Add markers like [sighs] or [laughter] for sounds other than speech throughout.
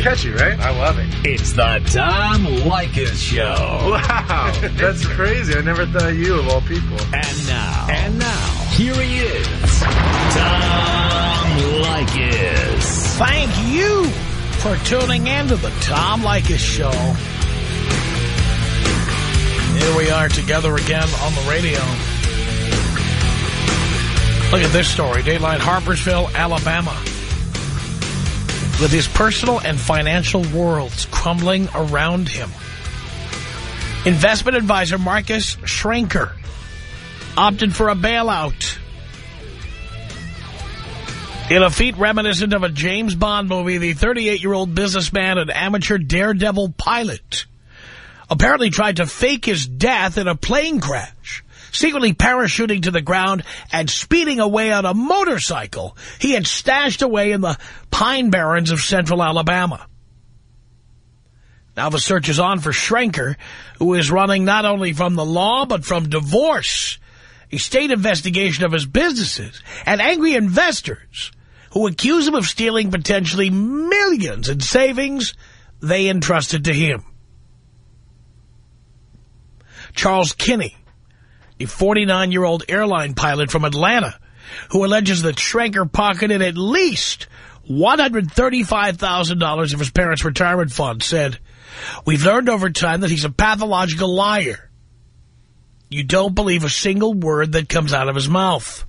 Catchy, right? I love it. It's the Tom Leykis Show. Wow, that's crazy. I never thought you of all people. And now. And now. Here he is. Tom Leykis. Thank you for tuning in to the Tom Leykis Show. Here we are together again on the radio. Look at this story. Dateline Harpersville, Alabama. With his personal and financial worlds crumbling around him. Investment advisor Marcus Schrenker opted for a bailout. In a feat reminiscent of a James Bond movie, the 38-year-old businessman and amateur daredevil pilot apparently tried to fake his death in a plane crash, secretly parachuting to the ground and speeding away on a motorcycle he had stashed away in the Pine Barrens of central Alabama. Now the search is on for Schrenker, who is running not only from the law but from divorce, a state investigation of his businesses, and angry investors who accuse him of stealing potentially millions in savings they entrusted to him. Charles Kinney, a 49-year-old airline pilot from Atlanta, who alleges that Schrenker pocketed at least $135,000 of his parents' retirement fund, said, We've learned over time that he's a pathological liar. You don't believe a single word that comes out of his mouth.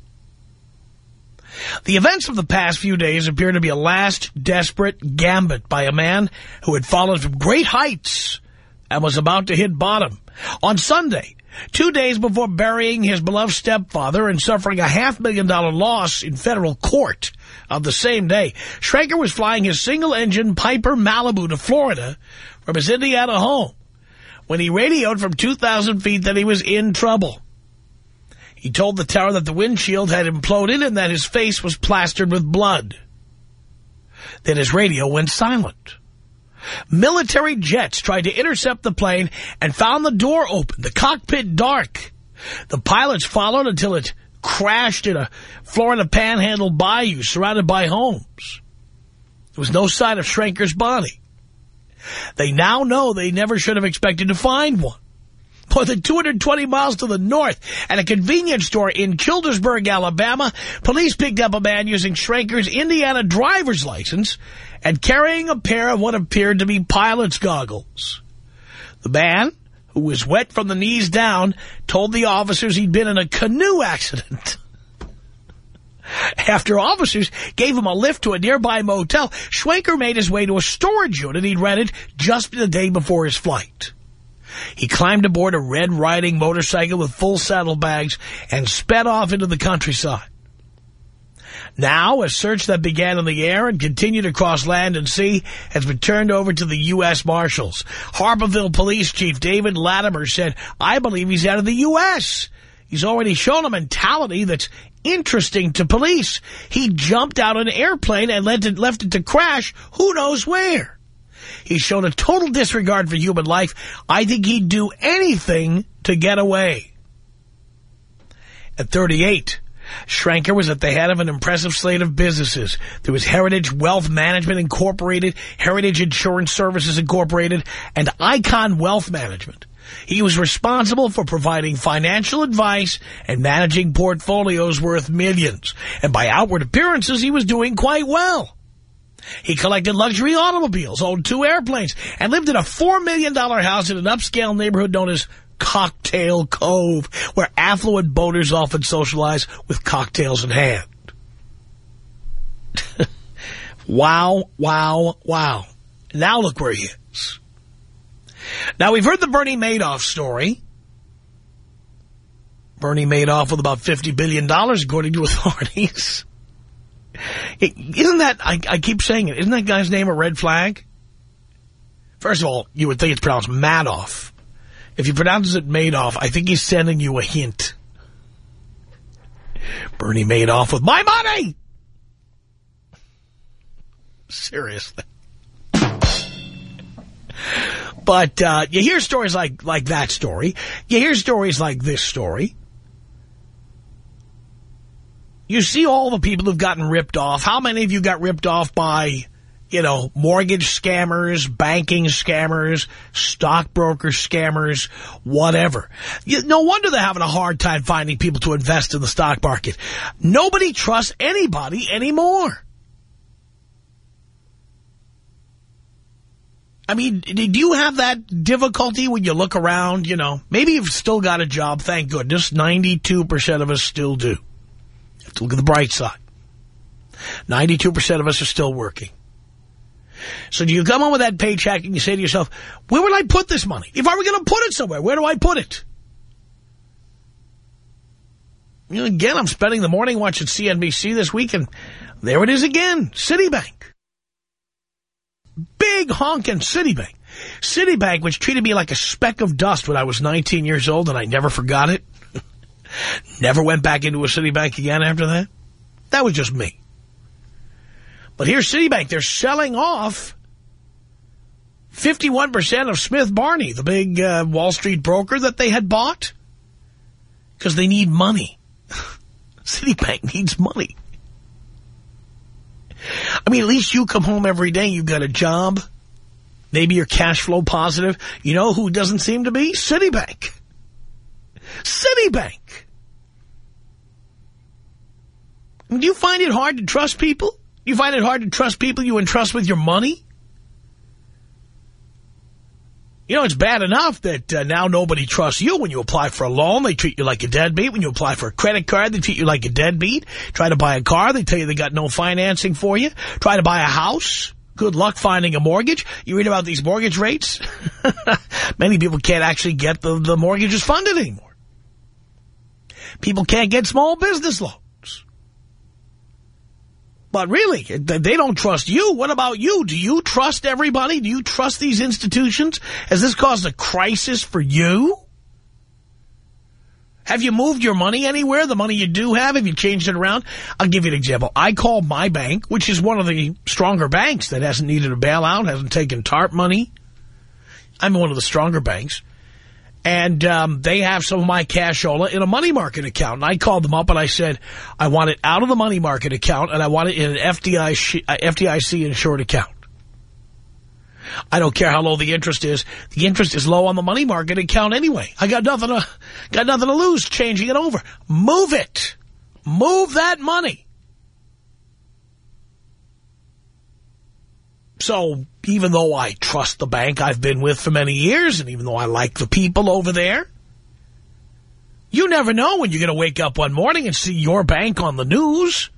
The events of the past few days appear to be a last desperate gambit by a man who had fallen from great heights and was about to hit bottom. On Sunday, two days before burying his beloved stepfather and suffering a half-million dollar loss in federal court of the same day, Schrenker was flying his single-engine Piper Malibu to Florida from his Indiana home when he radioed from 2,000 feet that he was in trouble. He told the tower that the windshield had imploded and that his face was plastered with blood. Then his radio went silent. Military jets tried to intercept the plane and found the door open, the cockpit dark. The pilots followed until it crashed in a Florida panhandle bayou surrounded by homes. There was no sign of Schrenker's body. They now know they never should have expected to find one. More than 220 miles to the north, at a convenience store in Childersburg, Alabama, police picked up a man using Schrenker's Indiana driver's license and carrying a pair of what appeared to be pilot's goggles. The man, who was wet from the knees down, told the officers he'd been in a canoe accident. [laughs] After officers gave him a lift to a nearby motel, Schrenker made his way to a storage unit he'd rented just the day before his flight. He climbed aboard a Red Riding motorcycle with full saddlebags and sped off into the countryside. Now, a search that began in the air and continued across land and sea has been turned over to the U.S. Marshals. Harpersville Police Chief David Latimer said, I believe he's out of the U.S., He's already shown a mentality that's interesting to police. He jumped out of an airplane and it, left it to crash who knows where. He's shown a total disregard for human life. I think he'd do anything to get away. At 38, Schrenker was at the head of an impressive slate of businesses. There was Heritage Wealth Management Incorporated, Heritage Insurance Services Incorporated, and Icon Wealth Management. He was responsible for providing financial advice and managing portfolios worth millions. And by outward appearances, he was doing quite well. He collected luxury automobiles, owned two airplanes, and lived in a $4 million house in an upscale neighborhood known as Cocktail Cove, where affluent boaters often socialize with cocktails in hand. [laughs] wow, wow, wow. Now look where he is. Now, we've heard the Bernie Madoff story. Bernie Madoff with about $50 billion, dollars, according to [laughs] authorities. Isn't that, I, I keep saying it, isn't that guy's name a red flag? First of all, you would think it's pronounced Madoff. If he pronounces it Madoff, I think he's sending you a hint. Bernie Madoff with my money! Seriously. But uh, you hear stories like, like that story. You hear stories like this story. You see all the people who've gotten ripped off. How many of you got ripped off by you know, mortgage scammers, banking scammers, stockbroker scammers, whatever. You, no wonder they're having a hard time finding people to invest in the stock market. Nobody trusts anybody anymore. I mean, did you have that difficulty when you look around, you know? Maybe you've still got a job, thank goodness. 92% of us still do. You have to look at the bright side. 92% of us are still working. So do you come on with that paycheck and you say to yourself, where would I put this money? If I were going to put it somewhere, where do I put it? Again, I'm spending the morning watching CNBC this week, and there it is again, Citibank. Big honking Citibank. Citibank, which treated me like a speck of dust when I was 19 years old, and I never forgot it. [laughs] never went back into a Citibank again after that. That was just me. But here's Citibank. They're selling off 51% of Smith Barney, the big uh, Wall Street broker that they had bought, because they need money. [laughs] Citibank needs money. I mean, at least you come home every day, you've got a job. Maybe you're cash flow positive. You know who doesn't seem to be? Citibank. Citibank. Do you find it hard to trust people? You find it hard to trust people you entrust with your money? You know, it's bad enough that uh, now nobody trusts you when you apply for a loan. They treat you like a deadbeat. When you apply for a credit card, they treat you like a deadbeat. Try to buy a car, they tell you they got no financing for you. Try to buy a house. Good luck finding a mortgage. You read about these mortgage rates. [laughs] Many people can't actually get the, the mortgages funded anymore. People can't get small business loans. But really, they don't trust you. What about you? Do you trust everybody? Do you trust these institutions? Has this caused a crisis for you? Have you moved your money anywhere? The money you do have, have you changed it around? I'll give you an example. I called my bank, which is one of the stronger banks that hasn't needed a bailout, hasn't taken TARP money. I'm one of the stronger banks. And um, they have some of my cashola in a money market account. And I called them up and I said, I want it out of the money market account and I want it in an FDIC, uh, insured account. I don't care how low the interest is. The interest is low on the money market account anyway. I got nothing to, got nothing to lose changing it over. Move it. Move that money. So even though I trust the bank I've been with for many years, and even though I like the people over there, you never know when you're going to wake up one morning and see your bank on the news.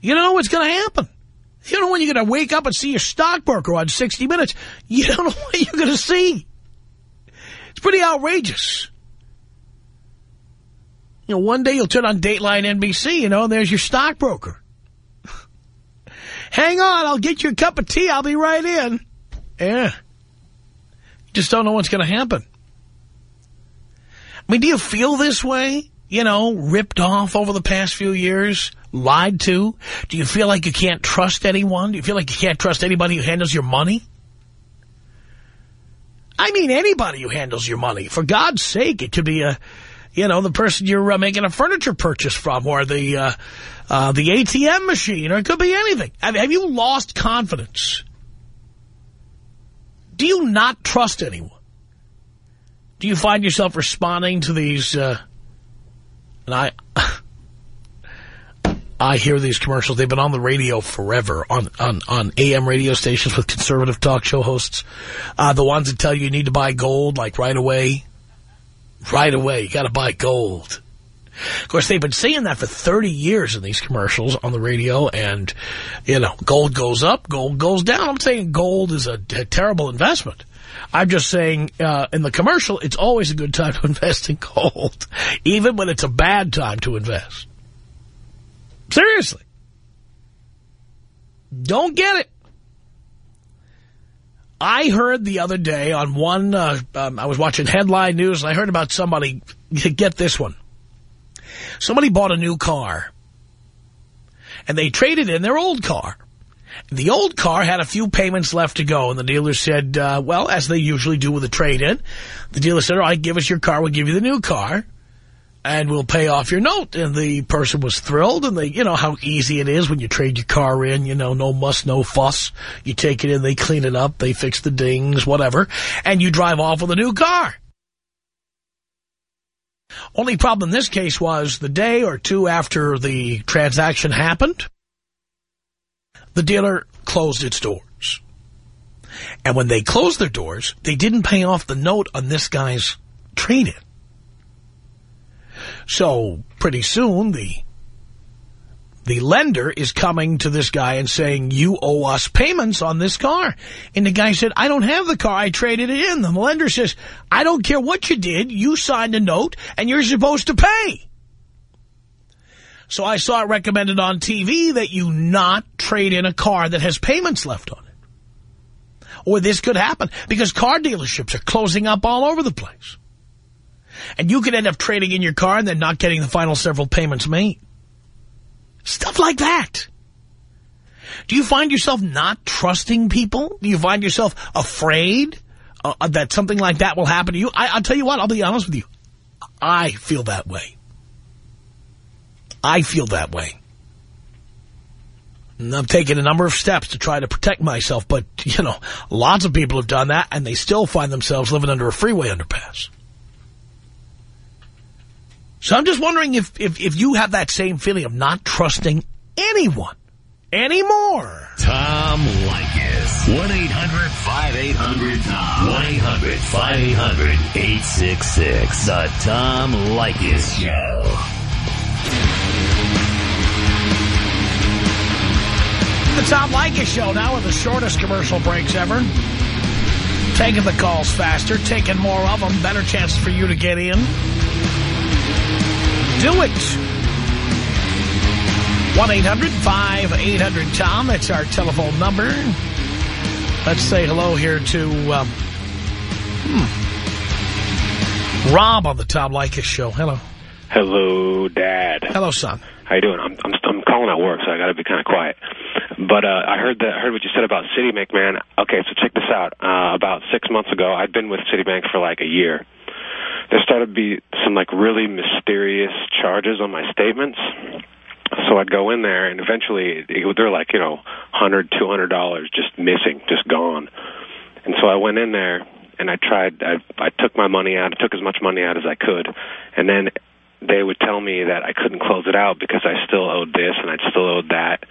You don't know what's going to happen. You don't know when you're going to wake up and see your stockbroker on 60 Minutes. You don't know [laughs] what you're going to see. It's pretty outrageous. You know, one day you'll turn on Dateline NBC, you know, and there's your stockbroker. Hang on, I'll get you a cup of tea. I'll be right in. Yeah. Just don't know what's going to happen. I mean, do you feel this way? You know, ripped off over the past few years? Lied to? Do you feel like you can't trust anyone? Do you feel like you can't trust anybody who handles your money? I mean anybody who handles your money. For God's sake, it could be a, you know, the person you're uh, making a furniture purchase from or the, uh, uh, the ATM machine, or it could be anything. Have, have you lost confidence? Do you not trust anyone? Do you find yourself responding to these, uh, and I, [laughs] I hear these commercials. They've been on the radio forever, on, on, on AM radio stations with conservative talk show hosts. Uh, the ones that tell you you need to buy gold, like right away. Right away, you got to buy gold. Of course, they've been saying that for 30 years in these commercials on the radio, and, you know, gold goes up, gold goes down. I'm saying gold is a, a terrible investment. I'm just saying, uh, in the commercial, it's always a good time to [laughs] invest in gold, even when it's a bad time to invest. Seriously. Don't get it. I heard the other day on one, uh, um, I was watching headline news, and I heard about somebody, get this one. Somebody bought a new car, and they traded in their old car. The old car had a few payments left to go, and the dealer said, uh, well, as they usually do with a trade-in, the dealer said, all right, give us your car, we'll give you the new car. And we'll pay off your note. And the person was thrilled, and they, you know how easy it is when you trade your car in, you know, no muss, no fuss. You take it in, they clean it up, they fix the dings, whatever, and you drive off with a new car. Only problem in this case was the day or two after the transaction happened, the dealer closed its doors. And when they closed their doors, they didn't pay off the note on this guy's trade-in. So pretty soon the the lender is coming to this guy and saying, you owe us payments on this car. And the guy said, I don't have the car. I traded it in. The lender says, I don't care what you did. You signed a note and you're supposed to pay. So I saw it recommended on TV that you not trade in a car that has payments left on it. Or this could happen because car dealerships are closing up all over the place. And you could end up trading in your car and then not getting the final several payments made. Stuff like that. Do you find yourself not trusting people? Do you find yourself afraid uh, that something like that will happen to you? I, I'll tell you what, I'll be honest with you. I feel that way. I feel that way. And I've taken a number of steps to try to protect myself, but, you know, lots of people have done that, and they still find themselves living under a freeway underpass. So I'm just wondering if, if, if you have that same feeling of not trusting anyone anymore. Tom Leykis. 1-800-5800-TOM. 1-800-5800-866. The Tom Leykis Show. The Tom Leykis Show now with the shortest commercial breaks ever. Taking the calls faster, taking more of them, better chances for you to get in. Do it. 1-800-5800-TOM. That's our telephone number. Let's say hello here to um, hmm, Rob on the Tom Leykis Show. Hello. Hello, Dad. Hello, son. How you doing? I'm I'm, I'm calling at work, so I got to be kind of quiet. But uh, I heard that I heard what you said about Citibank, man. Okay, so check this out. Uh, about six months ago, I'd been with Citibank for like a year. There started to be some like really mysterious charges on my statements. So I'd go in there, and eventually they're like you know, hundred, two hundred dollars just missing, just gone. And so I went in there and I tried. I I took my money out. I took as much money out as I could, and then they would tell me that I couldn't close it out because I still owed this and I still owed that.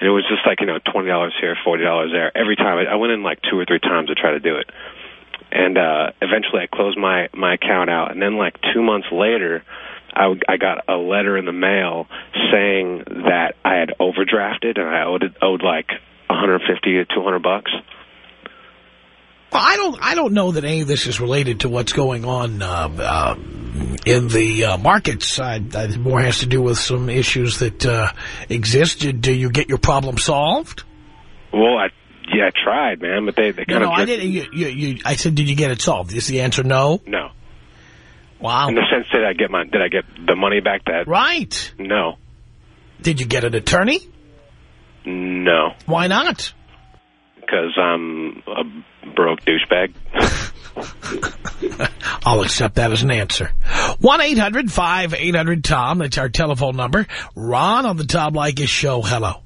And it was just like, you know, $20 here, $40 there. Every time. I, I went in like two or three times to try to do it. And uh, eventually I closed my, my account out. And then like two months later, I, I got a letter in the mail saying that I had overdrafted and I owed, owed like 150 to 200 bucks. Well, I don't. I don't know that any of this is related to what's going on uh, uh, in the uh, markets. I, I, more has to do with some issues that uh, exist. Do you get your problem solved? Well, I yeah, I tried, man, but they they kind no, of No, I didn't. You, you, you, I said, did you get it solved? Is the answer no? no. Wow. In the sense, did I get my did I get the money back? That Right. no, Did you get an attorney? no, Why not? because I'm a broke douchebag. [laughs] I'll accept that as an answer. 1-800-5800-TOM. That's our telephone number. Ron on the Tom Leykis show. Hello.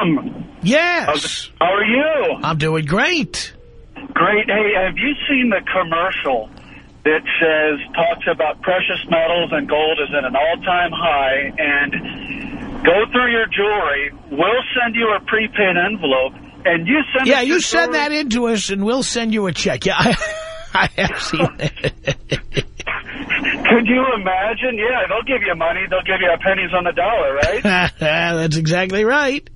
Tom, Yes. how are you? I'm doing great. Great. Hey, have you seen the commercial that says, talks about precious metals and gold is at an all-time high and go through your jewelry, we'll send you a prepaid envelope and you send Yeah, you send jewelry- that in to us and we'll send you a check. Yeah, I, [laughs] I have seen it. [laughs] [laughs] Could you imagine? Yeah, they'll give you money. They'll give you pennies on the dollar, right? [laughs] That's exactly right.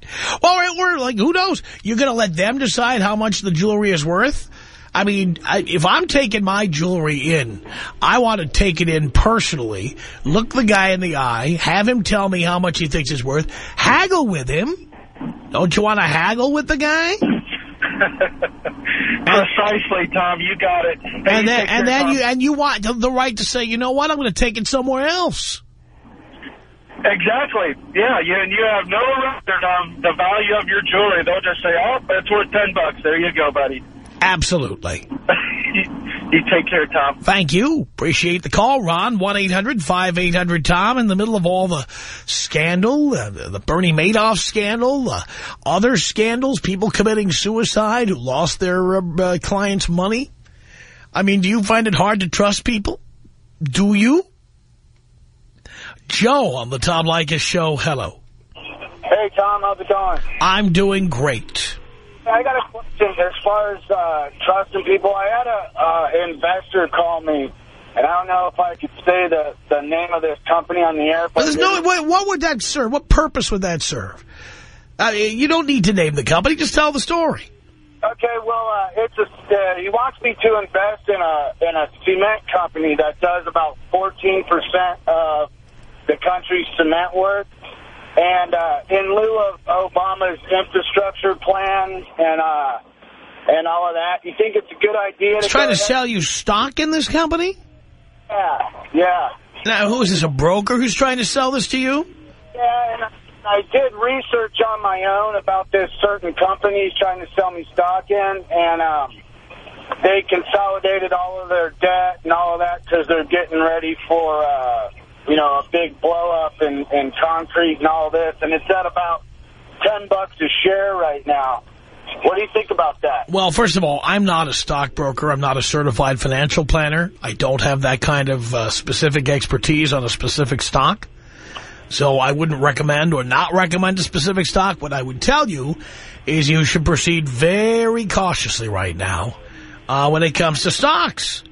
Well, we're, we're like, who knows? You're going to let them decide how much the jewelry is worth? I mean, I, if I'm taking my jewelry in, I want to take it in personally, look the guy in the eye, have him tell me how much he thinks it's worth, haggle with him. Don't you want to haggle with the guy? [laughs] Precisely, Tom. You got it. Hey, And then, and then you, and you want the- right to say, you know what, I'm going to take it somewhere else. Exactly. Yeah, you, and you have no record of the value of your jewelry. They'll just say, oh, it's worth 10 bucks. There you go, buddy. Absolutely. [laughs] You take care, Tom. Thank you. Appreciate the call, Ron. 1-800-5800-TOM. In the middle of all the scandal, uh, the Bernie Madoff scandal, uh, other scandals, people committing suicide who lost their uh, uh, clients' money. I mean, do you find it hard to trust people? Do you? Joe on the Tom Leykis show. Hello. Hey, Tom, how's it going? I'm doing great. I got a question as far as uh, trusting people. I had a uh, investor call me, and I don't know if I could say the, the name of this company on the air. Well, there's no, what, what would that serve? What purpose would that serve? Uh, you don't need to name the company. Just tell the story. Okay, well, uh, it's a, uh, he wants me to invest in a in a cement company that does about 14% of the country's cement work. And uh, in lieu of Obama's infrastructure plan and uh, and all of that, you think it's a good idea He's to trying to sell you stock in this company? Yeah, yeah, Now, who is this, a broker who's trying to sell this to you? yeah. And I did research on my own about this certain company he's trying to sell me stock in, and um, they consolidated all of their debt and all of that because they're getting ready for, uh, you know, a big blow up in, in concrete and all this, and it's at about 10 bucks a share right now. What do you think about that? Well, first of all, I'm not a stockbroker. I'm not a certified financial planner. I don't have that kind of uh, specific expertise on a specific stock. So I wouldn't recommend or not recommend a specific stock. What I would tell you is you should proceed very cautiously right now uh, when it comes to stocks.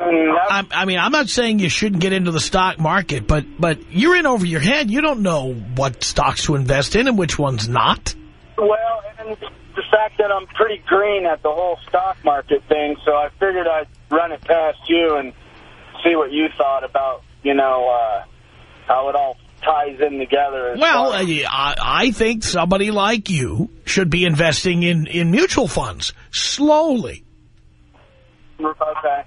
I, I mean, I'm not saying you shouldn't get into the stock market, but but you're in over your head. You don't know what stocks to invest in and which ones not. Well, and the fact that I'm pretty green at the whole stock market thing, so I figured I'd run it past you and see what you thought about, you know, uh, how it all ties in together. Well, far I, I think somebody like you should be investing in, in mutual funds slowly. okay.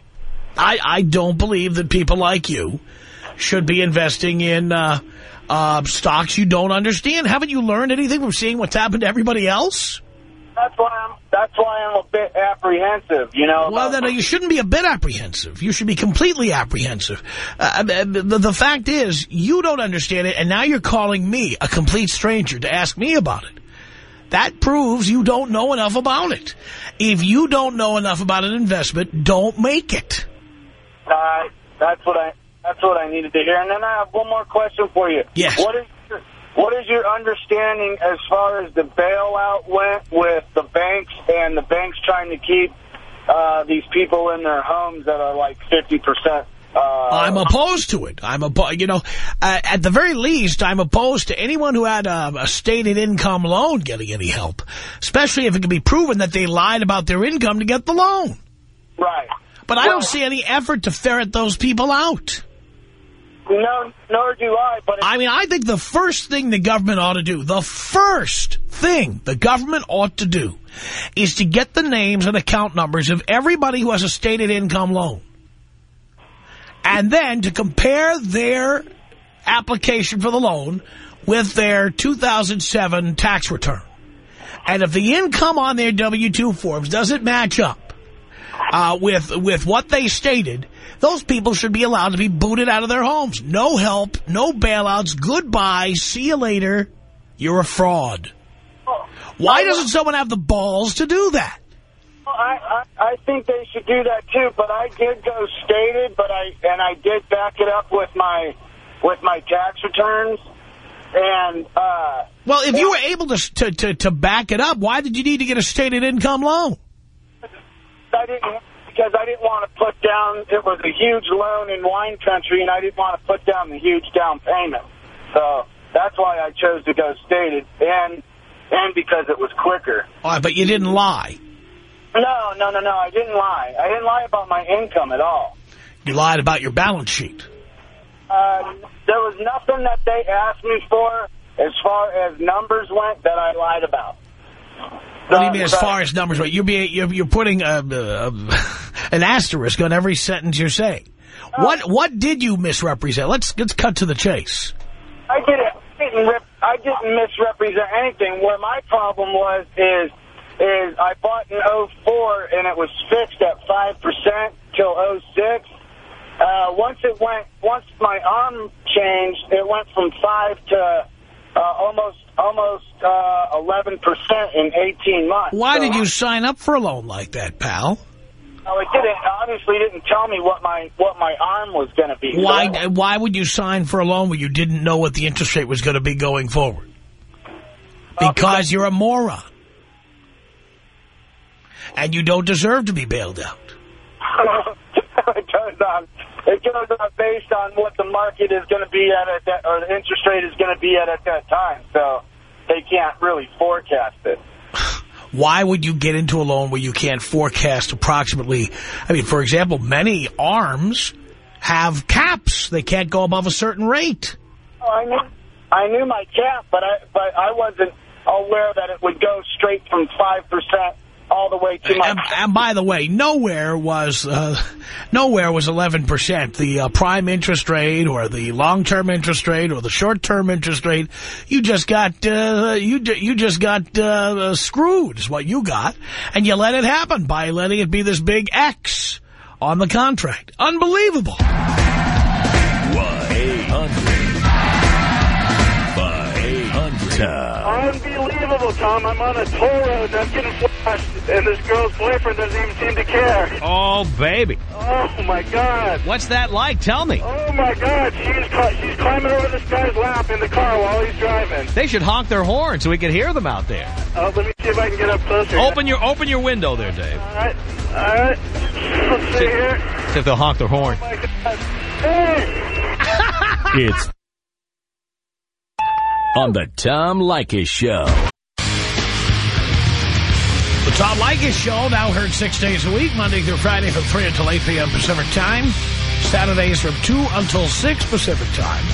I, I don't believe that people like you should be investing in uh, uh, stocks you don't understand. Haven't you learned anything from seeing what's happened to everybody else? That's why I'm. That's why I'm a bit apprehensive. You know. Well, then you shouldn't be a bit apprehensive. You should be completely apprehensive. Uh, the, the fact is, you don't understand it, and now you're calling me, a complete stranger, to ask me about it. That proves you don't know enough about it. If you don't know enough about an investment, don't make it. That's what I. That's what I needed to hear. And then I have one more question for you. Yes. What is your, what is your understanding as far as the bailout went with the banks and the banks trying to keep uh, these people in their homes that are like 50 percent? Uh, I'm opposed to it. I'm opposed, you know, uh, at the very least, I'm opposed to anyone who had a, a stated income loan getting any help, especially if it can be proven that they lied about their income to get the loan. right. But I Well- don't see any effort to ferret those people out. No, nor do I. But I mean, I think the first thing the government ought to do, the first thing the government ought to do is to get the names and account numbers of everybody who has a stated income loan. And then to compare their application for the loan with their 2007 tax return. And if the income on their W-2 forms doesn't match up uh, with with what they stated, those people should be allowed to be booted out of their homes. No help, no bailouts, goodbye, see you later. You're a fraud. Why doesn't someone have the balls to do that? I, I I think they should do that too. But I did go stated, but I and I did back it up with my with my tax returns. And uh, Well, if you were able to, to, to, to back it up, why did you need to get a stated income loan? I didn't because I didn't want to put down. It was a huge loan in wine country, and I didn't want to put down the huge down payment. So that's why I chose to go stated, and and because it was quicker. All right, but you didn't lie. No, no, no, no. I didn't lie. I didn't lie about my income at all. You lied about your balance sheet. Uh, there was nothing that they asked me for as far as numbers went that I lied about. What do you mean as far as numbers? You're, being, you're, you're putting a, a, an asterisk on every sentence you're saying. What what did you misrepresent? Let's let's cut to the chase. I didn't, I didn't, I didn't misrepresent anything. Where my problem was is is I bought in 04 and it was fixed at 5% till 06. Uh, once it went, once my arm changed, it went from 5 to uh, almost almost uh, 11% in 18 months. Why So did you sign up for a loan like that, pal? No, it didn't. Obviously, didn't tell me what my what my arm was going to be. Why I- Why would you sign for a loan where you didn't know what the interest rate was going to be going forward? Because you're a moron. And you don't deserve to be bailed out. [laughs] it goes It goes on based on what the market is going to be at, at that, or the interest rate is going to be at at that time. So they can't really forecast it. [sighs] Why would you get into a loan where you can't forecast approximately? I mean, for example, many arms have caps. They can't go above a certain rate. Oh, I knew, I knew my cap, but I but I wasn't aware that it would go straight from five percent all the way to my. And, and by the way, nowhere was uh, nowhere was 11%. The uh, prime interest rate or the long-term interest rate or the short-term interest rate, you just got uh, you you just got uh, screwed is what you got, and you let it happen by letting it be this big X on the contract. Unbelievable. 1-800-5800-TOM. Unbelievable, Tom. I'm on a toll road and I'm getting flashed, and this girl's boyfriend doesn't even seem to care. Oh, baby. Oh, my God. What's that like? Tell me. Oh, my God. She's, she's climbing over this guy's lap in the car while he's driving. They should honk their horn so we can hear them out there. Uh, let me see if I can get up closer. Open your open your window there, Dave. All right. All right. Let's see here. See if they'll honk their horn. Oh, my God. Hey! It's on the Tom Leykis Show. The Tom Leykis Show, now heard six days a week, Monday through Friday from 3 until 8 p.m. Pacific Time. Saturdays from 2 until 6 Pacific Time.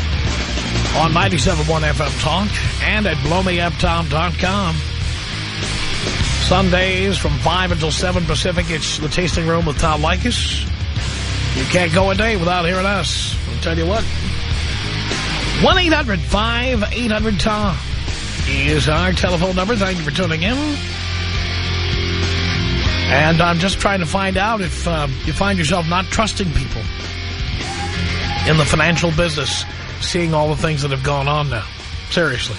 On 97.1 FM Talk and at blowmeuptom.com. Sundays from 5 until 7 Pacific, it's the Tasting Room with Tom Leykis. You can't go a day without hearing us. I'll tell you what. 1-800-5800-TOM is our telephone number. Thank you for tuning in. And I'm just trying to find out if uh, you find yourself not trusting people in the financial business, seeing all the things that have gone on now. Seriously.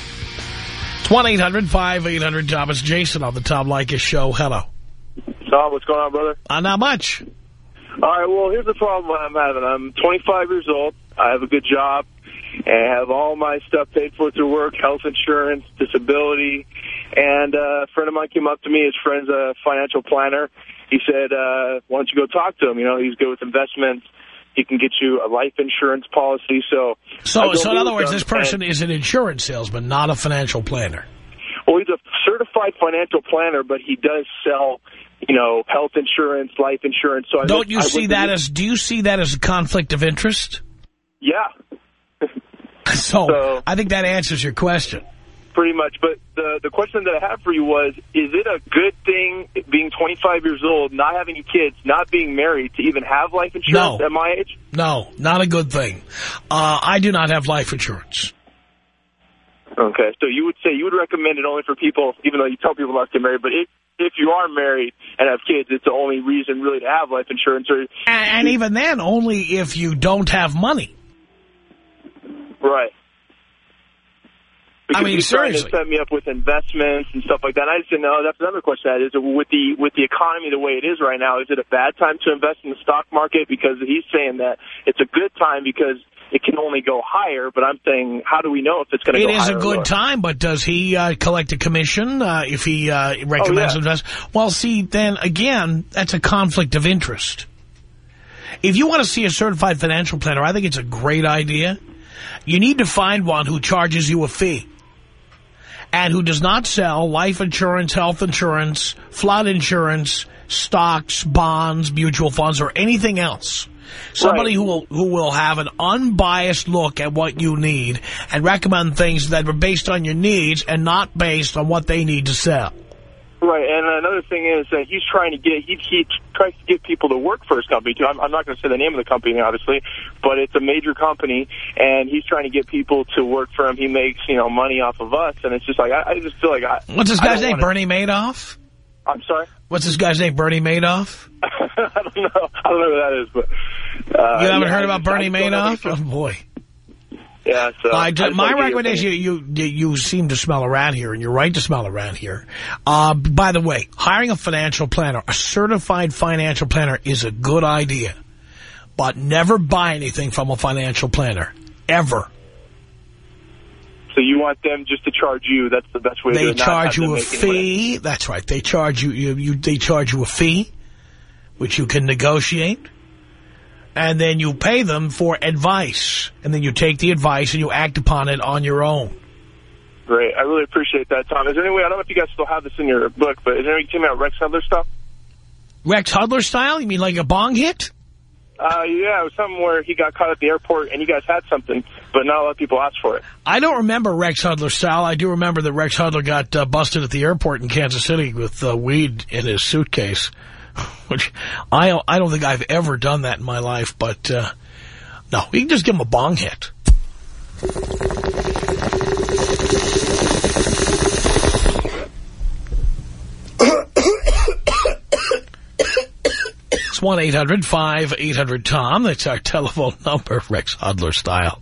It's 1-800-5800-TOM. It's Jason on the Tom Leykis Show. Hello. Tom, what's going on, brother? Uh, not much. All right, well, here's the problem I'm having. I'm 25 years old. I have a good job, and have all my stuff paid for through work, health insurance, disability. And uh, a friend of mine came up to me. His friend's a financial planner. He said, uh, why don't you go talk to him? You know, he's good with investments. He can get you a life insurance policy. So, So, so in other words, this person is an insurance salesman, not a financial planner. Well, he's a certified financial planner, but he does sell, you know, health insurance, life insurance. So I Don't look- you I see that as, do you see that as a conflict of interest? Yeah, [laughs] So, So- I think that answers your question. pretty much. But the the question that I have for you was: Is it a good thing being 25 years old, not having kids, not being married, to even have life insurance No. at my age? No, not a good thing. Uh, I do not have life insurance. Okay, so you would say you would recommend it only for people, even though you tell people not to get married. But if if you are married and have kids, it's the only reason really to have life insurance. Or And, and even then, only if you don't have money. Right. Because I mean, seriously. to set me up with investments and stuff like that. I just didn't know. That's another question. That is with the with the economy the way it is right now. Is it a bad time to invest in the stock market? Because he's saying that it's a good time because it can only go higher. But I'm saying, how do we know if it's going to It go is higher? a good time, but does he uh, collect a commission uh, if he uh, recommends Oh, yeah. invest? Well, see, then again, that's a conflict of interest. If you want to see a certified financial planner, I think it's a great idea. You need to find one who charges you a fee and who does not sell life insurance, health insurance, flood insurance, stocks, bonds, mutual funds, or anything else. Somebody Right. who will who will have an unbiased look at what you need and recommend things that are based on your needs and not based on what they need to sell. Right, and another thing is that he's trying to get he he tries to get people to work for his company too. I'm, I'm not going to say the name of the company, obviously, but it's a major company, and he's trying to get people to work for him. He makes you know money off of us, and it's just like I, I just feel like I. What's this guy's name? Bernie Madoff? I'm sorry? What's this guy's name, Bernie Madoff? [laughs] I don't know. I don't know who that is, but... Uh, you haven't yeah, heard about Bernie Madoff? Oh, boy. Yeah, so... I my wanna get your recommendation, you, you you seem to smell around here, and you're right to smell around here. Uh, by the way, hiring a financial planner, a certified financial planner, is a good idea. But never buy anything from a financial planner. Ever. So you want them just to charge you, that's the best way to do They charge you a fee. That's right. They charge you, you, you, they charge you a fee, which you can negotiate. And then you pay them for advice. And then you take the advice and you act upon it on your own. Great. I really appreciate that, Tom. Is there any way, I don't know if you guys still have this in your book, but is there any way you can tell me about Rex Hudler stuff? Rex Hudler style? You mean like a bong hit? Uh, yeah, it was something where he got caught at the airport and you guys had something, but not a lot of people asked for it. I don't remember Rex Hudler style. I do remember that Rex Hudler got uh, busted at the airport in Kansas City with uh, weed in his suitcase, [laughs] which I I don't think I've ever done that in my life. But uh, no, you can just give him a bong hit. It's 1-800-5800-TOM. That's our telephone number, Rex Hudler style.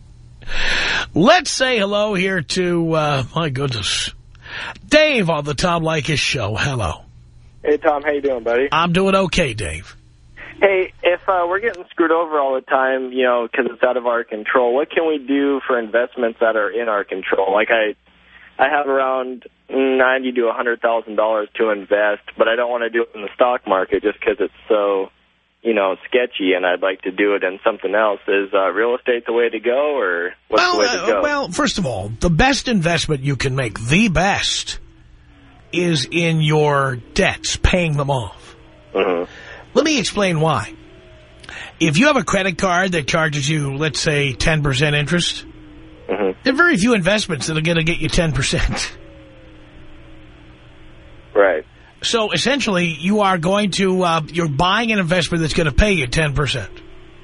Let's say hello here to, uh, my goodness, Dave on the Tom Leykis show. Hello. Hey, Tom. How you doing, buddy? I'm doing okay, Dave. Hey, if uh, we're getting screwed over all the time, you know, because it's out of our control, what can we do for investments that are in our control? Like I, I have around ninety to a hundred thousand dollars to invest, but I don't want to do it in the stock market just because it's so, you know, sketchy, and I'd like to do it in something else. Is uh, real estate the way to go, or what's well, the way to uh, go? well, first of all, the best investment you can make, the best, is in your debts, paying them off. Mhm. Let me explain why. If you have a credit card that charges you, let's say, 10% interest, Mhm. there are very few investments that are going to get you 10%. Right. So essentially, you are going to, uh, you're buying an investment that's going to pay you 10%.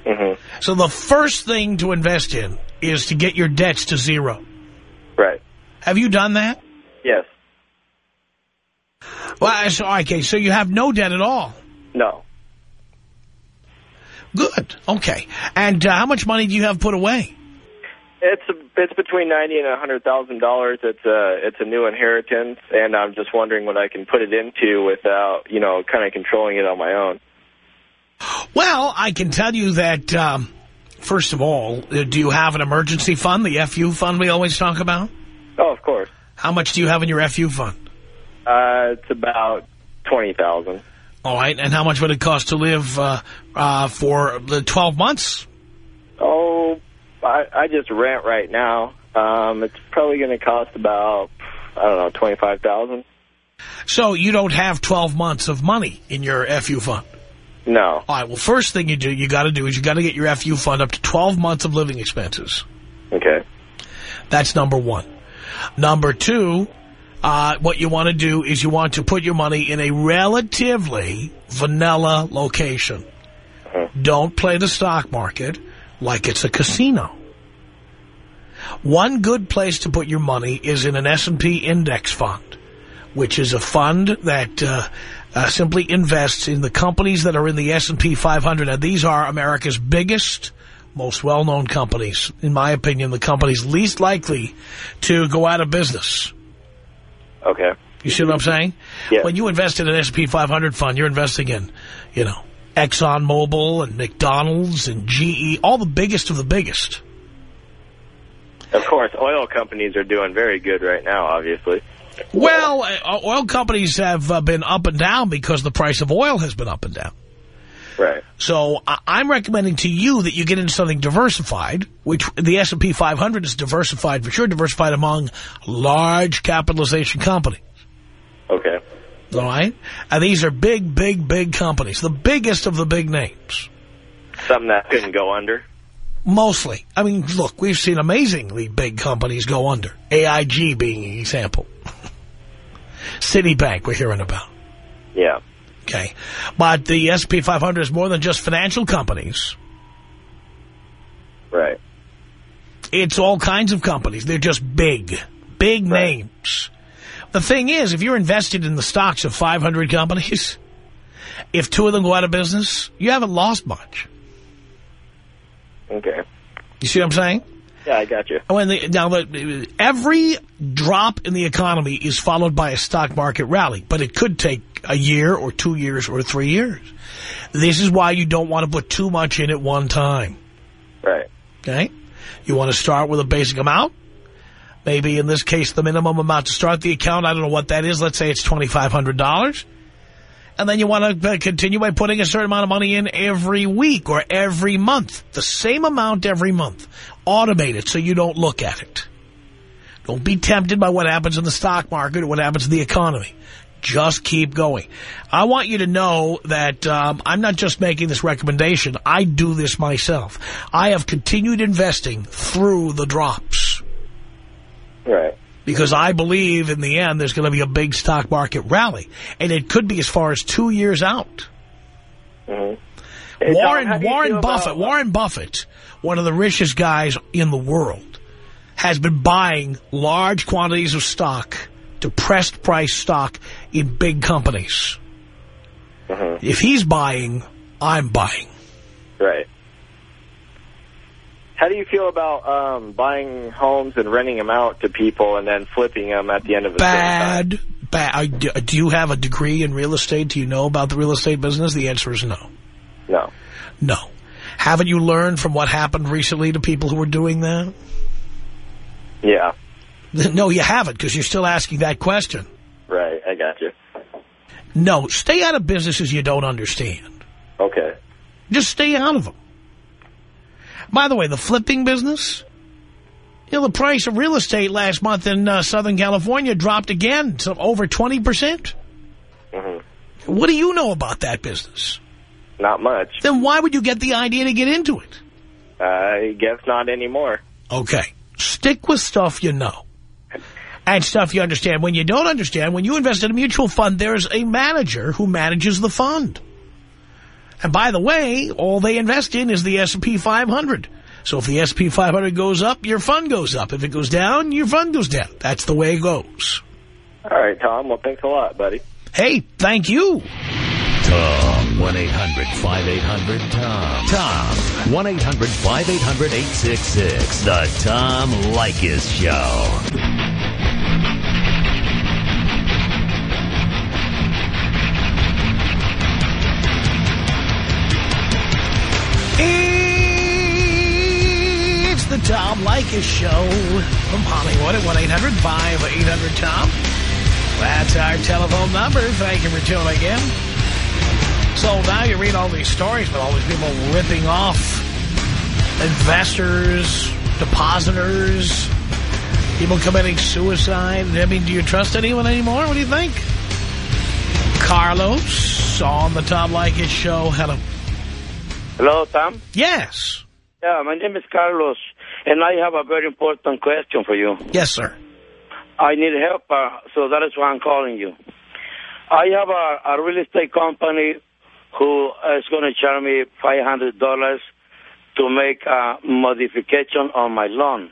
hmm So the first thing to invest in is to get your debts to zero. Right. Have you done that? Yes. Well, so, okay, so you have no debt at all. No. Good. Okay. And uh, how much money do you have put away? It's it's between ninety and a hundred thousand dollars. It's a it's a new inheritance, and I'm just wondering what I can put it into without you know kind of controlling it on my own. Well, I can tell you that, um, first of all, uh, do you have an emergency fund, the FU fund we always talk about? Oh, of course. How much do you have in your FU fund? Uh, it's about twenty thousand. All right. And how much would it cost to live uh, uh, for the 12 months? Oh, I I just rent right now. Um, it's probably going to cost about I don't know twenty five thousand. So you don't have 12 months of money in your FU fund. No. All right. Well, first thing you do, you got to do is you got to get your FU fund up to 12 months of living expenses. Okay. That's number one. Number two, uh, what you want to do is you want to put your money in a relatively vanilla location. Don't play the stock market like it's a casino. One good place to put your money is in an S&P index fund, which is a fund that uh, uh, simply invests in the companies that are in the S&P 500. And these are America's biggest, most well-known companies. In my opinion, the companies least likely to go out of business. Okay. You see what I'm saying? Yeah. When you invest in an S&P 500 fund, you're investing in, you know, ExxonMobil and McDonald's and GE, all the biggest of the biggest. Of course, oil companies are doing very good right now. Obviously. Well, uh, oil companies have uh, been up and down because the price of oil has been up and down. Right. So I'm recommending to you that you get into something diversified, which the S&P 500 is diversified for sure, diversified among large capitalization companies. Okay. All right? And these are big, big, big companies, the biggest of the big names. Some that couldn't go under. Mostly. I mean, look, we've seen amazingly big companies go under. AIG being an example. [laughs] Citibank we're hearing about. Yeah. Okay. But the S&P 500 is more than just financial companies. Right. It's all kinds of companies. They're just big, big names. The thing is, if you're invested in the stocks of 500 companies, if two of them go out of business, you haven't lost much. Okay. You see what I'm saying? Yeah, I got you. When the, now, the, every drop in the economy is followed by a stock market rally, but it could take a year or two years or three years. This is why you don't want to put too much in at one time. Right. Okay? You want to start with a basic amount. Maybe in this case, the minimum amount to start the account, I don't know what that is. Let's say it's $2,500. And then you want to uh, continue by putting a certain amount of money in every week or every month. The same amount every month. Automate it so you don't look at it. Don't be tempted by what happens in the stock market or what happens in the economy. Just keep going. I want you to know that um, I'm not just making this recommendation. I do this myself. I have continued investing through the drops. Right. Because I believe in the end there's going to be a big stock market rally. And it could be as far as two years out. Hey, Tom, Warren how Warren Buffett, Warren Buffett, one of the richest guys in the world, has been buying large quantities of stock, depressed price stock in big companies. Mhm. If he's buying, I'm buying. Right. How do you feel about um, buying homes and renting them out to people and then flipping them at the end of the? Bad, bad. Do you have a degree in real estate? Do you know about the real estate business? The answer is no. No. No. Haven't you learned from what happened recently to people who were doing that? Yeah. [laughs] No, you haven't because you're still asking that question. Right. I got you. No, stay out of businesses you don't understand. Okay. Just stay out of them. By the way, the flipping business, you know, the price of real estate last month in uh, Southern California dropped again to over 20%. Mm -hmm. What do you know about that business? Not much. Then why would you get the idea to get into it? I guess not anymore. Okay. Stick with stuff you know. And stuff you understand. When you don't understand, when you invest in a mutual fund, there's a manager who manages the fund. And by the way, all they invest in is the S&P 500. So if the S&P 500 goes up, your fund goes up. If it goes down, your fund goes down. That's the way it goes. All right, Tom. Well, thanks a lot, buddy. Hey, thank you. Tom. 1-800-5800-TOM. Tom. 1-800-5800-866. The Tom Leykis Show. It's the Tom Leykis Show from Hollywood at 1-800-5800-TOM. That's our telephone number. Thank you for tuning in. So now you read all these stories about all these people ripping off investors, depositors, people committing suicide. I mean, do you trust anyone anymore? What do you think? Carlos on the Tom Leykis Show. Hello. Hello, Tom. Yes. Yeah, my name is Carlos, and I have a very important question for you. Yes, sir. I need help, uh, so that is why I'm calling you. I have a, a real estate company who is going to charge me $500 to make a modification on my loan.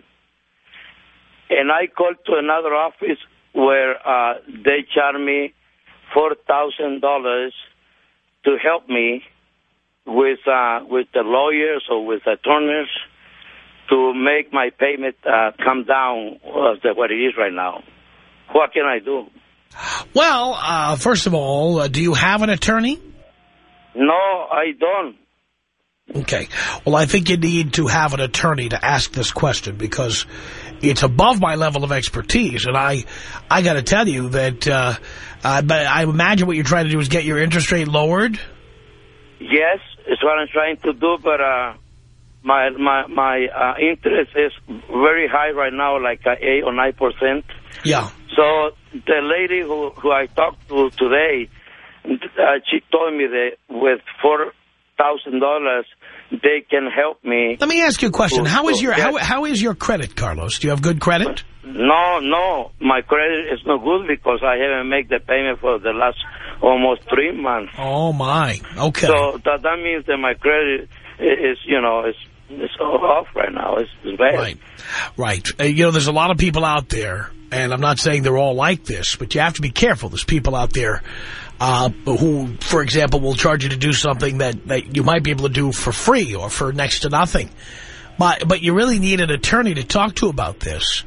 And I called to another office where uh, they charge me $4,000 to help me with uh, with the lawyers or with attorneys to make my payment uh, come down uh, to what it is right now. What can I do? Well, uh, first of all, uh, do you have an attorney? No, I don't. Okay. Well, I think you need to have an attorney to ask this question because it's above my level of expertise. And I, I got to tell you that, uh, uh, but I imagine what you're trying to do is get your interest rate lowered. Yes, it's what I'm trying to do, but uh, my my my uh, interest is very high right now, like uh, eight or nine percent. Yeah. So the lady who who I talked to today, uh, she told me that with four thousand dollars, they can help me. Let me ask you a question. to- How is your, how, how is your credit, Carlos? Do you have good credit? No, no, my credit is no good because I haven't made the payment for the last almost three months. Oh, my. Okay. So that that means that my credit is, you know, is it's all off right now. It's, it's bad. Right. Right. Uh, you know, there's a lot of people out there, and I'm not saying they're all like this, but you have to be careful. There's people out there uh, who, for example, will charge you to do something that, that you might be able to do for free or for next to nothing. But, but you really need an attorney to talk to about this.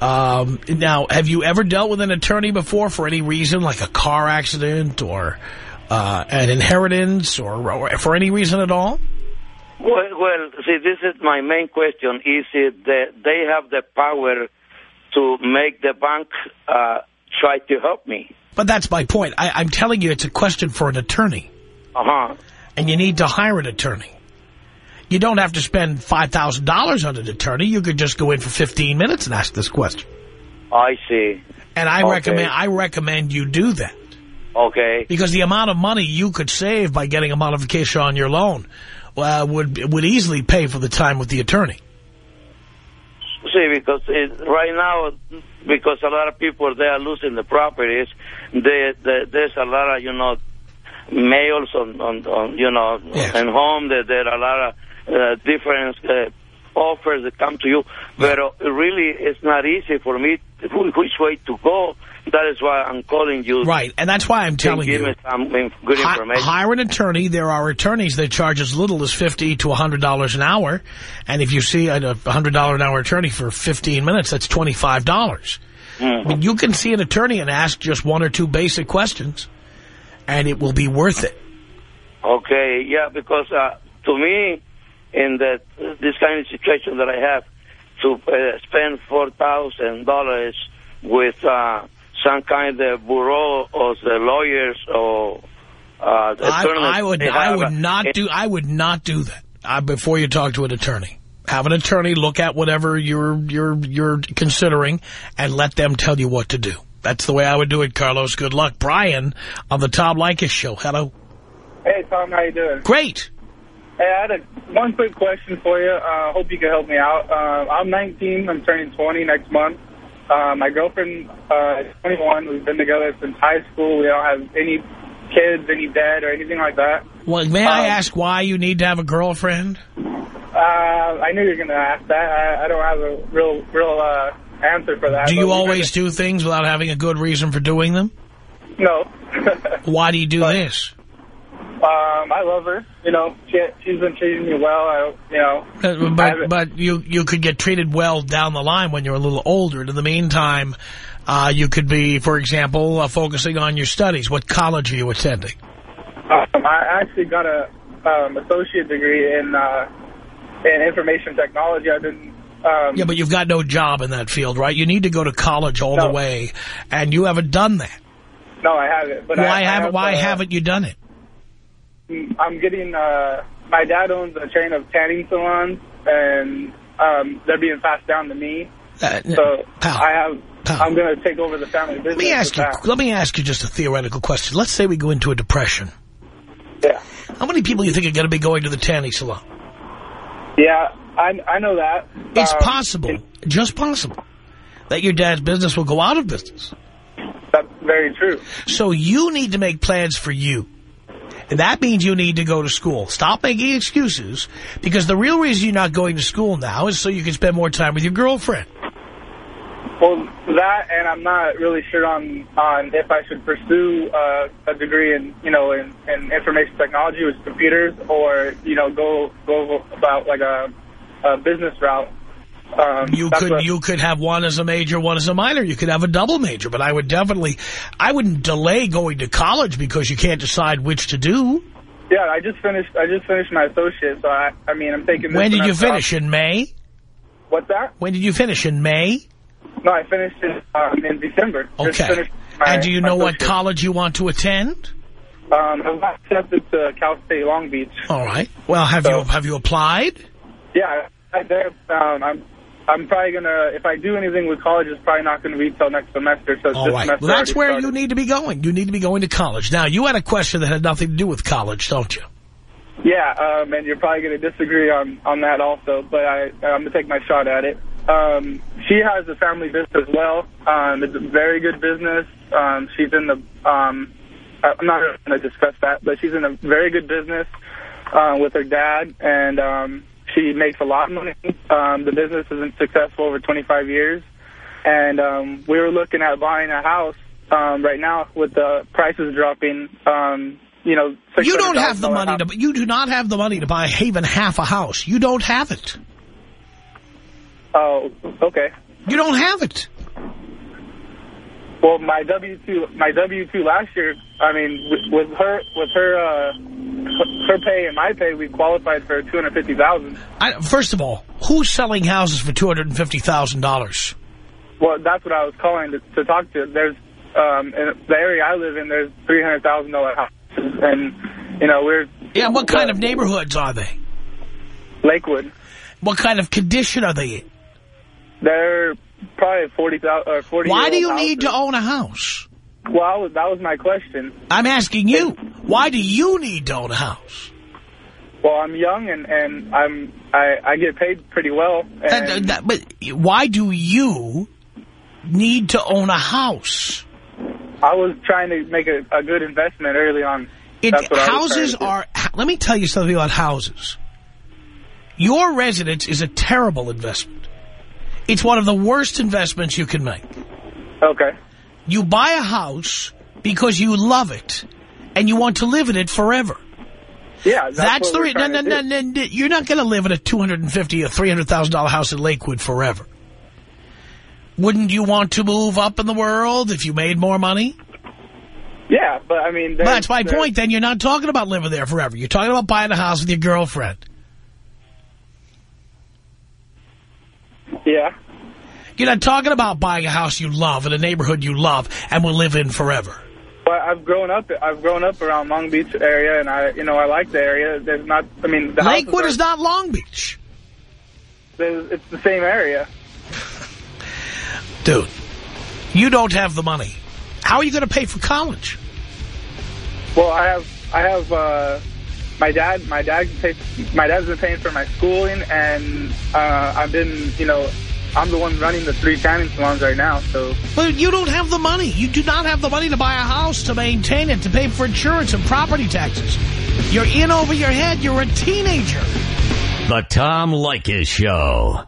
Um, now, have you ever dealt with an attorney before for any reason, like a car accident or uh, an inheritance or, or for any reason at all? Well, well, see, this is my main question. Is it that they have the power to make the bank uh, try to help me? But that's my point. I, I'm telling you it's a question for an attorney. Uh-huh. And you need to hire an attorney. You don't have to spend $5,000 on an attorney. You could just go in for 15 minutes and ask this question. I see. And I Okay. recommend I recommend you do that. Okay. Because the amount of money you could save by getting a modification on your loan uh, would would easily pay for the time with the attorney. See, because it, right now, because a lot of people, they are losing the properties, they, they, there's a lot of, you know, mails on, on, on you know, and home, there, there are a lot of uh, different uh, offers that come to you. But uh, really, it's not easy for me to, which way to go. That is why I'm calling you. Right, and that's why I'm telling give you. Give me some good information. hire an attorney. There are attorneys that charge as little as fifty to hundred dollars an hour, and if you see a hundred dollar an hour attorney for fifteen minutes, that's twenty five dollars. I mean, you can see an attorney and ask just one or two basic questions, and it will be worth it. Okay, yeah, because uh, to me, in that this kind of situation that I have, to uh, spend four thousand dollars with uh, some kind of bureau or the lawyers or uh, the I, attorneys, I would I would a- not do I would not do that uh, before you talk to an attorney. Have an attorney look at whatever you're you're you're considering and let them tell you what to do. That's the way I would do it, Carlos. Good luck. Brian on the Tom Leykis show. Hello. Hey, Tom, how you doing? Great. Hey, I had a, one quick question for you. I uh, hope you can help me out. Uh, I'm 19. I'm turning 20 next month. Uh, my girlfriend uh, is 21. We've been together since high school. We don't have any kids, any debt, or anything like that. Well, may I Um, ask why you need to have a girlfriend? Uh, I knew you were going to ask that. I, I don't have a real, real uh, answer for that. Do you always do things without having a good reason for doing them? No. [laughs] Why do you do this? Um, I love her. You know, she, she's been treating me well. I, you know, Uh, But but you you could get treated well down the line when you're a little older. And in the meantime, uh, you could be, for example, uh, focusing on your studies. What college are you attending? Um, I actually got a um, associate degree in uh, in information technology. I've been um, Yeah, but you've got no job in that field, right? You need to go to college all the way, and you haven't done that. no, I haven't. But why I, I haven't have, Why uh, haven't you done it? I'm getting. Uh, my dad owns a chain of tanning salons, and um, they're being passed down to me. Uh, so pal, I have. I'm going to take over the family business. Let me ask you. that. Let me ask you just a theoretical question. Let's say we go into a depression. Yeah. How many people do you think are going to be going to the tanning salon? Yeah, I I know that. It's Um, possible, just possible, that your dad's business will go out of business. That's very true. So you need to make plans for you. And that means you need to go to school. Stop making excuses, because the real reason you're not going to school now is so you can spend more time with your girlfriend. Well, that, and I'm not really sure on on if I should pursue uh, a degree in you know in, in information technology with computers, or you know go go about like a, a business route. Um, You could what- you could have one as a major, one as a minor. You could have a double major, but I would definitely, I wouldn't delay going to college because you can't decide which to do. Yeah, I just finished. I just finished my associate, so I I mean I'm taking. This When did you semester off. finish? In May? What's that? When did you finish? In May? No, I finished in, um, in December. Okay. my- And do you know what college you want to attend? Um, I'm accepted to Cal State Long Beach. All right. Well, have you have you applied? Yeah, I, there. Um, I'm. I'm probably gonna. If I do anything with college, it's probably not gonna be till next semester. So All this right. semester Well, that's where started. you need to be going. You need to be going to college. Now, you had a question that had nothing to do with college, don't you? Yeah, um, and you're probably going to disagree on, on that also, but I, I'm going to take my shot at it. Um, she has a family business as well. Um, it's a very good business. Um, she's in the, um, I'm not going to discuss that, but she's in a very good business uh, with her dad, and um, she makes a lot of money. Um, the business has been successful over 25 years. And um, we were looking at buying a house um, right now with the prices dropping, um, you know. You don't have the $600,000 money to. You do not have the money to buy even half a house. You don't have it. Oh, okay. You don't have it. Well, my W two, my W two last year. I mean, with, with her, with her, uh, her pay and my pay, we qualified for two hundred fifty thousand. I, first of all, who's selling houses for two hundred and fifty thousand dollars? Well, that's what I was calling to, to talk to. There's um, in the area I live in. There's three hundred thousand dollar houses, and you know we're Yeah, what kind of neighborhoods are they? Lakewood. What kind of condition are they in? They're probably forty thousand or uh, forty. Why do you need to own a house? Well, that was my question. I'm asking you. Why do you need to own a house? Well, I'm young and and I'm I I get paid pretty well. Uh, and that- but why do you need to own a house? I was trying to make a, a good investment early on. It, That's what I was trying houses are. Let me tell you something about houses. Your residence is a terrible investment. It's one of the worst investments you can make. Okay. You buy a house because you love it and you want to live in it forever. Yeah, that's, That's, the reason. No, no, no, no, You're not going to live in a two hundred and fifty or three hundred thousand dollar house in Lakewood forever. Wouldn't you want to move up in the world if you made more money? Yeah, but I mean, that's my point. Then you're not talking about living there forever. You're talking about buying a house with your girlfriend. Yeah. You're not talking about buying a house you love in a neighborhood you love and will live in forever. But I've grown up. I've grown up around Long Beach area, and I, you know, I like the area. There's not. I mean, the Lakewood are- is not Long Beach. It's the same area. [laughs] Dude, you don't have the money. How are you going to pay for college? Well, I have. I have. uh my dad, my dad, can pay, my dad's been paying for my schooling, and uh, I've been, you know, I'm the one running the three tanning salons right now. So But you don't have the money. You do not have the money to buy a house, to maintain it, to pay for insurance and property taxes. You're in over your head. You're a teenager. The Tom Leykis Show.